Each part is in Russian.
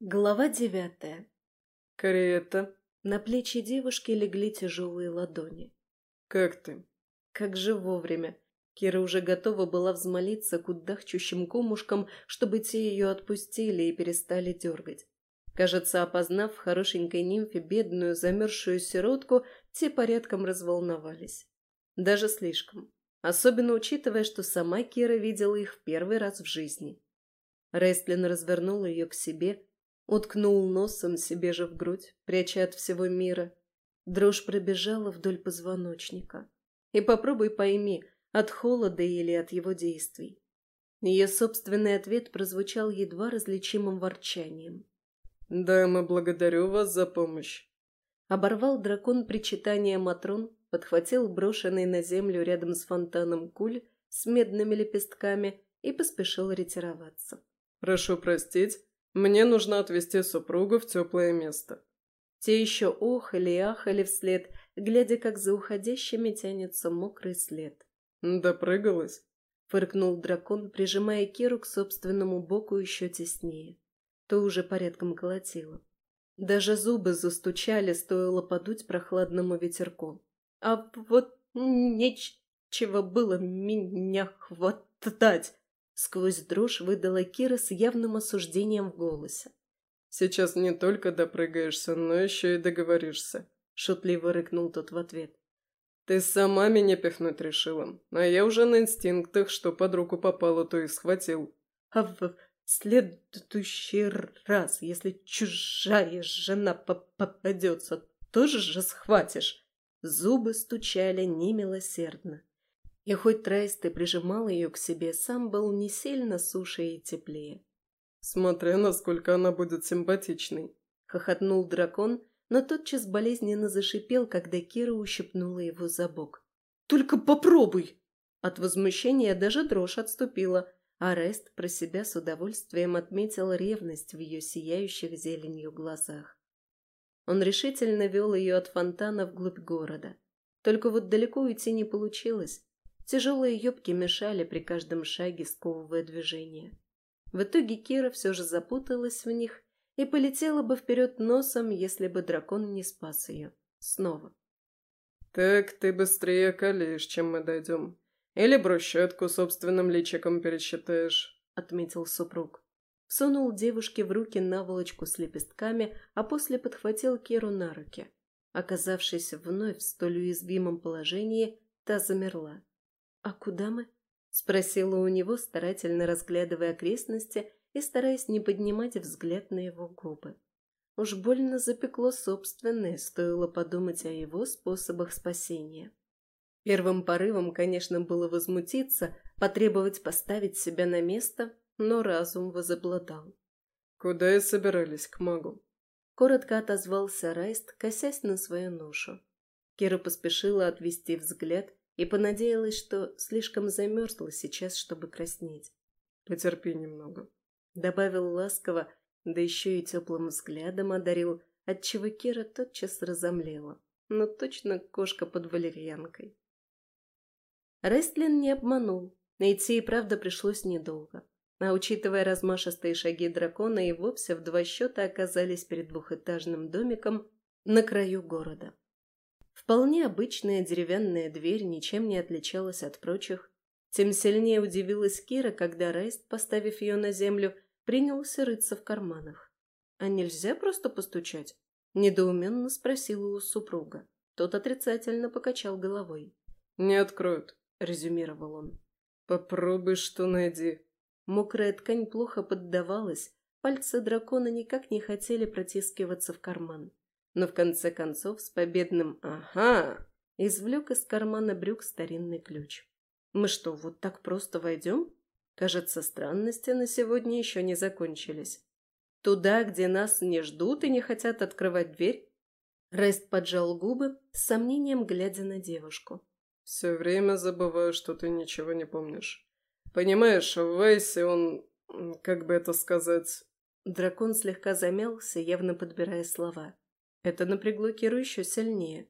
Глава девятая. «Карета, На плечи девушки легли тяжелые ладони. как ты?» Как же вовремя. Кира уже готова была взмолиться кудахчущим комушкам, чтобы те ее отпустили и перестали дергать. Кажется, опознав в хорошенькой нимфе бедную замерзшую сиротку, те порядком разволновались. Даже слишком. Особенно учитывая, что сама Кира видела их в первый раз в жизни. Рестлин развернул ее к себе, уткнул носом себе же в грудь, пряча от всего мира. Дрожь пробежала вдоль позвоночника. И попробуй пойми, от холода или от его действий. Ее собственный ответ прозвучал едва различимым ворчанием. «Дама, благодарю вас за помощь». Оборвал дракон причитание Матрон, подхватил брошенный на землю рядом с фонтаном куль с медными лепестками и поспешил ретироваться. «Прошу простить, мне нужно отвезти супругу в теплое место». Те еще охали и ахали вслед, глядя, как за уходящими тянется мокрый след. «Допрыгалась?» — фыркнул дракон, прижимая Киру к собственному боку еще теснее. То уже порядком колотило. Даже зубы застучали, стоило подуть прохладному ветерку. А вот нечего было меня хватать. Сквозь дрожь выдала Кира с явным осуждением в голосе. «Сейчас не только допрыгаешься, но еще и договоришься», — шутливо рыкнул тот в ответ. «Ты сама меня пихнуть решила, а я уже на инстинктах, что под руку попало, то и схватил». А в следующий раз, если чужая жена попадется, тоже же схватишь?» Зубы стучали немилосердно. И хоть Трайст и прижимал ее к себе, сам был не сильно суше и теплее. «Смотря, насколько она будет симпатичной», — хохотнул дракон, но тотчас болезненно зашипел, когда Кира ущипнула его за бок. «Только попробуй!» От возмущения даже дрожь отступила, а Рест про себя с удовольствием отметил ревность в ее сияющих зеленью глазах. Он решительно вел ее от фонтана вглубь города. Только вот далеко уйти не получилось. Тяжелые юбки мешали при каждом шаге, сковывая движение. В итоге Кира все же запуталась в них и полетела бы вперед носом, если бы дракон не спас ее. Снова. «Так ты быстрее калишь, чем мы дойдем. Или брусчатку собственным личиком пересчитаешь», — отметил супруг. Сунул девушке в руки наволочку с лепестками, а после подхватил Киру на руки. Оказавшись вновь в столь уязвимом положении, та замерла. «А куда мы?» — спросила у него, старательно разглядывая окрестности и стараясь не поднимать взгляд на его губы. Уж больно запекло собственное, стоило подумать о его способах спасения. Первым порывом, конечно, было возмутиться, потребовать поставить себя на место, но разум возобладал. «Куда и собирались к магу?» Коротко отозвался Райст, косясь на свою ношу. Кира поспешила отвести взгляд и понадеялась, что слишком замерзла сейчас, чтобы краснеть. «Потерпи немного», — добавил ласково, да еще и теплым взглядом одарил, отчего Кира тотчас разомлела. Но точно кошка под валерьянкой. Рестлин не обманул. Найти и правда пришлось недолго. А учитывая размашистые шаги дракона, и вовсе в два счета оказались перед двухэтажным домиком на краю города. Вполне обычная деревянная дверь ничем не отличалась от прочих. Тем сильнее удивилась Кира, когда Рейст, поставив ее на землю, принялся рыться в карманах. «А нельзя просто постучать?» – недоуменно спросила у супруга. Тот отрицательно покачал головой. «Не откроют», – резюмировал он. «Попробуй что найди». Мокрая ткань плохо поддавалась, пальцы дракона никак не хотели протискиваться в карман. Но в конце концов с победным «Ага!» извлек из кармана брюк старинный ключ. «Мы что, вот так просто войдем?» Кажется, странности на сегодня еще не закончились. Туда, где нас не ждут и не хотят открывать дверь? Рест поджал губы, с сомнением глядя на девушку. «Все время забываю, что ты ничего не помнишь. Понимаешь, в Вейсе он... как бы это сказать...» Дракон слегка замялся, явно подбирая слова. Это напрягло Киру еще сильнее.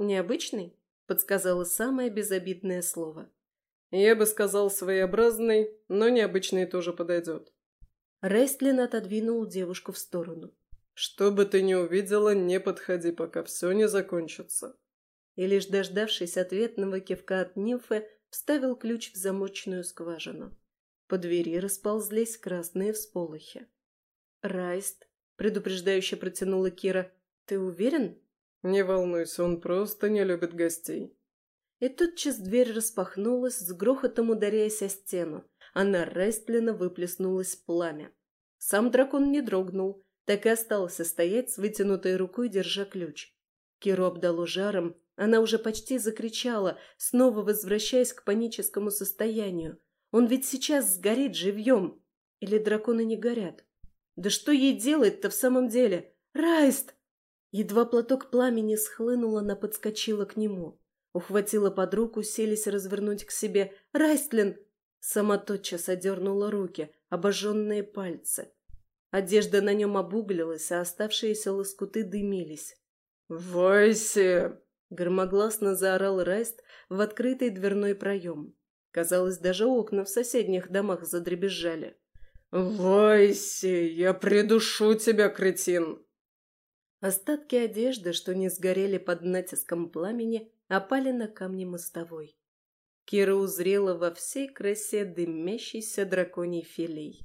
«Необычный?» — подсказала самое безобидное слово. Я бы сказал своеобразный, но необычный тоже подойдет. Рестлин отодвинул девушку в сторону. «Что бы ты ни увидела, не подходи, пока все не закончится». И лишь дождавшись ответного кивка от нимфы, вставил ключ в замочную скважину. По двери расползлись красные всполохи. «Райст», — предупреждающе протянула Кира, — «ты уверен?» «Не волнуйся, он просто не любит гостей». И тотчас дверь распахнулась, с грохотом ударяясь о стену, а на Рестлина выплеснулось пламя. Сам дракон не дрогнул, так и остался стоять с вытянутой рукой, держа ключ. Киру обдало жаром, она уже почти закричала, снова возвращаясь к паническому состоянию. Он ведь сейчас сгорит живьем. Или драконы не горят? Да что ей делать-то в самом деле? Райст! Едва платок пламени схлынула, она подскочила к нему. Ухватила под руку, селись развернуть к себе. «Райстлин!» Сама тотчас одернула руки, обожженные пальцы. Одежда на нем обуглилась, а оставшиеся лоскуты дымились. «Войси!» — громогласно заорал Райст в открытый дверной проем. Казалось, даже окна в соседних домах задребезжали. «Войси! Я придушу тебя, кретин!» Остатки одежды, что не сгорели под натиском пламени, опали на камни мостовой. Кира узрела во всей красе дымящийся драконий филей.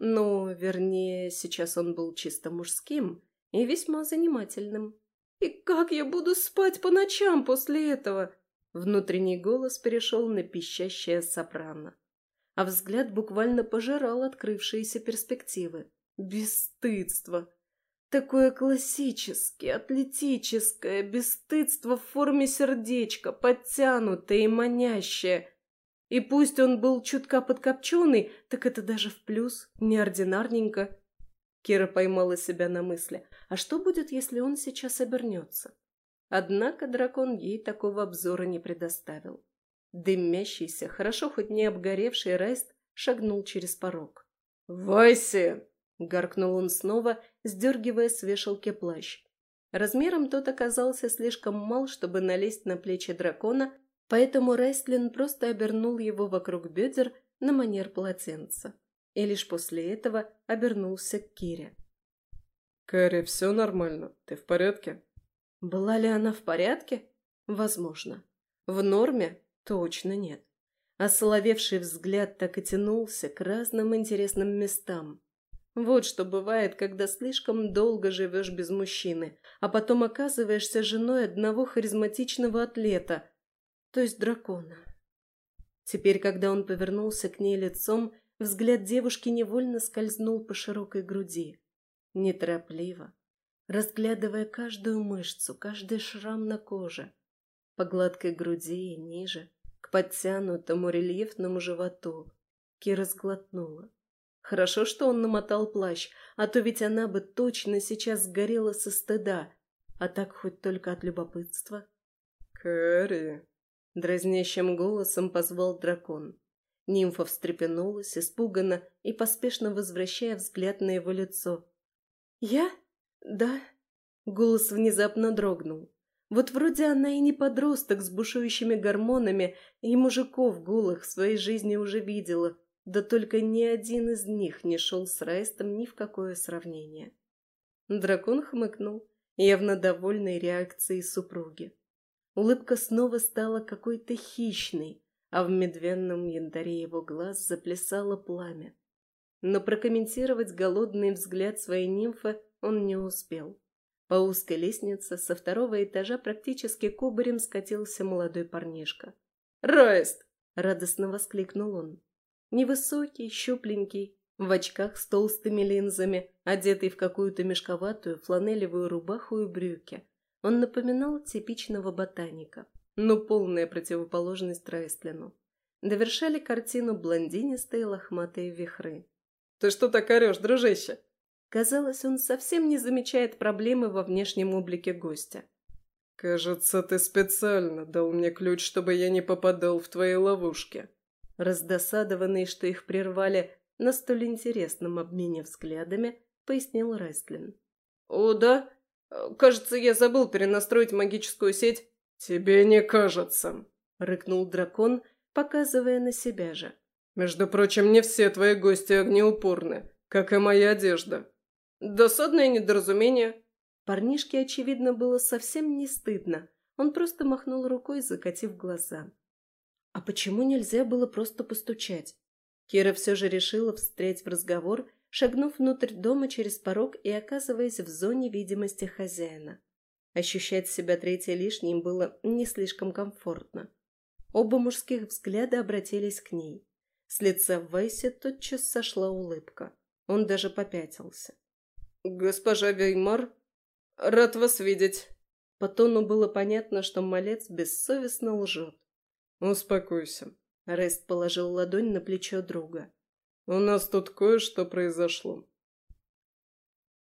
Ну, вернее, сейчас он был чисто мужским и весьма занимательным. «И как я буду спать по ночам после этого?» Внутренний голос перешел на пищащее сопрано. А взгляд буквально пожирал открывшиеся перспективы. Бесстыдство! Такое классическое, атлетическое, бесстыдство в форме сердечка, подтянутое и манящее. И пусть он был чутка подкопченый, так это даже в плюс, неординарненько. Кира поймала себя на мысли, а что будет, если он сейчас обернется? Однако дракон ей такого обзора не предоставил. Дымящийся, хорошо хоть не обгоревший Райст шагнул через порог. «Вайси!» Гаркнул он снова, сдергивая с вешалки плащ. Размером тот оказался слишком мал, чтобы налезть на плечи дракона, поэтому Райстлин просто обернул его вокруг бедер на манер полотенца. И лишь после этого обернулся к Кире. «Кэрри, все нормально. Ты в порядке?» Была ли она в порядке? Возможно. В норме? Точно нет. Осоловевший взгляд так и тянулся к разным интересным местам. Вот что бывает, когда слишком долго живешь без мужчины, а потом оказываешься женой одного харизматичного атлета, то есть дракона. Теперь, когда он повернулся к ней лицом, взгляд девушки невольно скользнул по широкой груди. Неторопливо, разглядывая каждую мышцу, каждый шрам на коже, по гладкой груди и ниже, к подтянутому рельефному животу. Кира сглотнула. Хорошо, что он намотал плащ, а то ведь она бы точно сейчас сгорела со стыда, а так хоть только от любопытства. «Кэрри!» — дразнящим голосом позвал дракон. Нимфа встрепенулась, испуганно и поспешно возвращая взгляд на его лицо. «Я? Да?» Голос внезапно дрогнул. Вот вроде она и не подросток с бушующими гормонами, и мужиков голых в своей жизни уже видела, да только ни один из них не шел с Райстом ни в какое сравнение. Дракон хмыкнул, явно довольной реакцией супруги. Улыбка снова стала какой-то хищной, а в медвенном янтаре его глаз заплясало пламя. Но прокомментировать голодный взгляд своей нимфы он не успел. По узкой лестнице со второго этажа практически кубарем скатился молодой парнишка. «Райст!» — радостно воскликнул он. Невысокий, щупленький, в очках с толстыми линзами, одетый в какую-то мешковатую фланелевую рубаху и брюки. Он напоминал типичного ботаника, но полная противоположность Райстлину. Довершали картину блондинистые лохматые вихры. «Ты что так орешь, дружище?» Казалось, он совсем не замечает проблемы во внешнем облике гостя. «Кажется, ты специально дал мне ключ, чтобы я не попадал в твои ловушки», Раздосадованный, что их прервали на столь интересном обмене взглядами, пояснил Рестлин. «О, да? Кажется, я забыл перенастроить магическую сеть». «Тебе не кажется», — рыкнул дракон, показывая на себя же. «Между прочим, не все твои гости огнеупорны. Как и моя одежда. Досадное недоразумение. Парнишке, очевидно, было совсем не стыдно. Он просто махнул рукой, закатив глаза. А почему нельзя было просто постучать? Кира все же решила встрять в разговор, шагнув внутрь дома через порог и оказываясь в зоне видимости хозяина. Ощущать себя третьей лишней было не слишком комфортно. Оба мужских взгляда обратились к ней. С лица Вайси тотчас сошла улыбка. Он даже попятился. «Госпожа Веймар, рад вас видеть». По тону было понятно, что малец бессовестно лжет. «Успокойся». Рест положил ладонь на плечо друга. «У нас тут кое-что произошло.